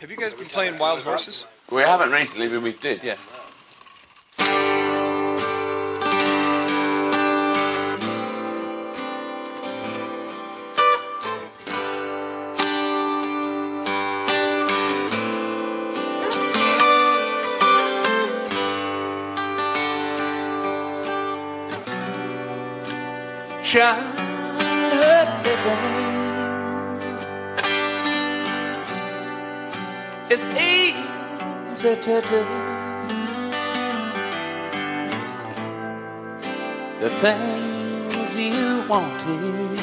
Have you guys been playing Wild Horses? We haven't recently, but we did, yeah. childhood living is easy to do. The things you wanted,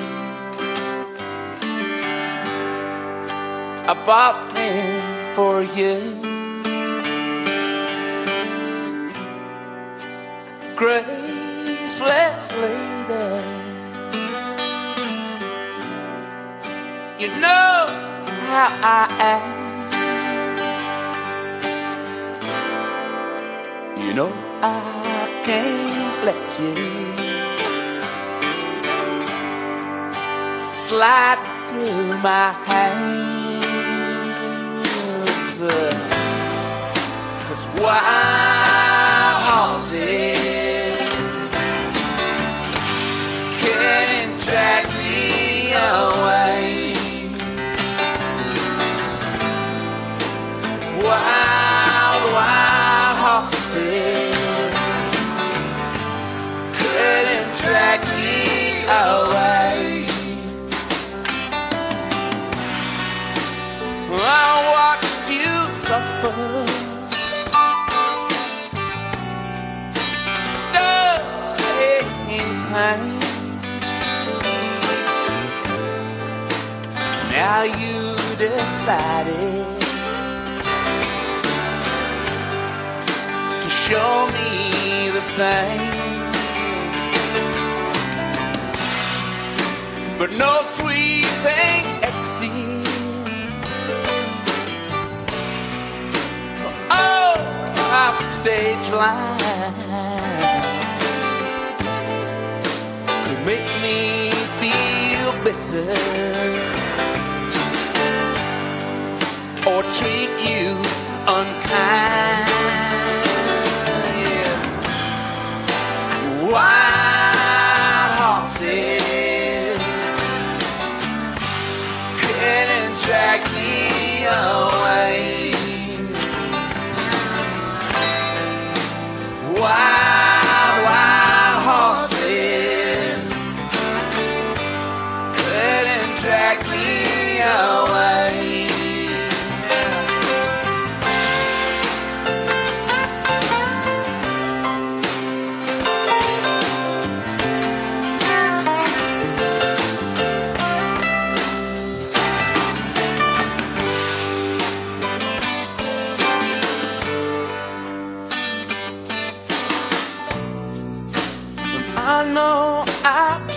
I bought them for you. Graceless lady. You know how I am. You know I can't let you slide through my hands. Cause wild I watched you suffer. in pain. Now you decided to show me the same. But no sweet thing exists. Oh, off stage line to make me feel bitter or treat you unkind.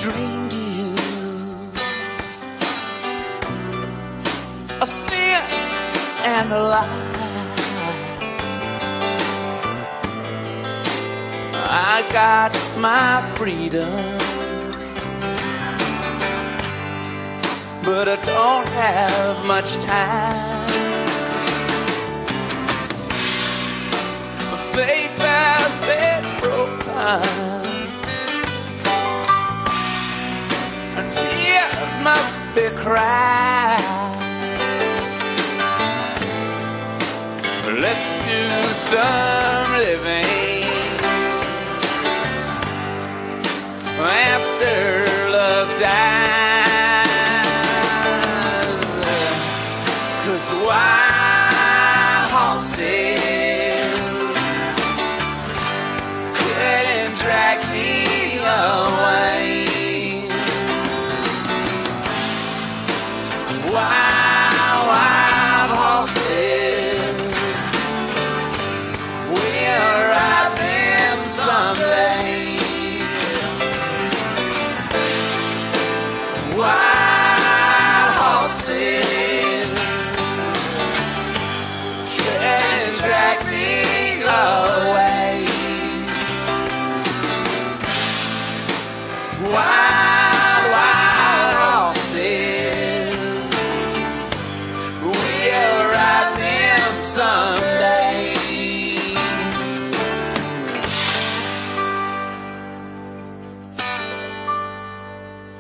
Dreamed you a sin and a lie. I got my freedom, but I don't have much time. Faith has been broken. Must be cried. Let's do some Wild, wild horses. We'll ride them someday.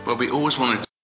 Well, we always wanted.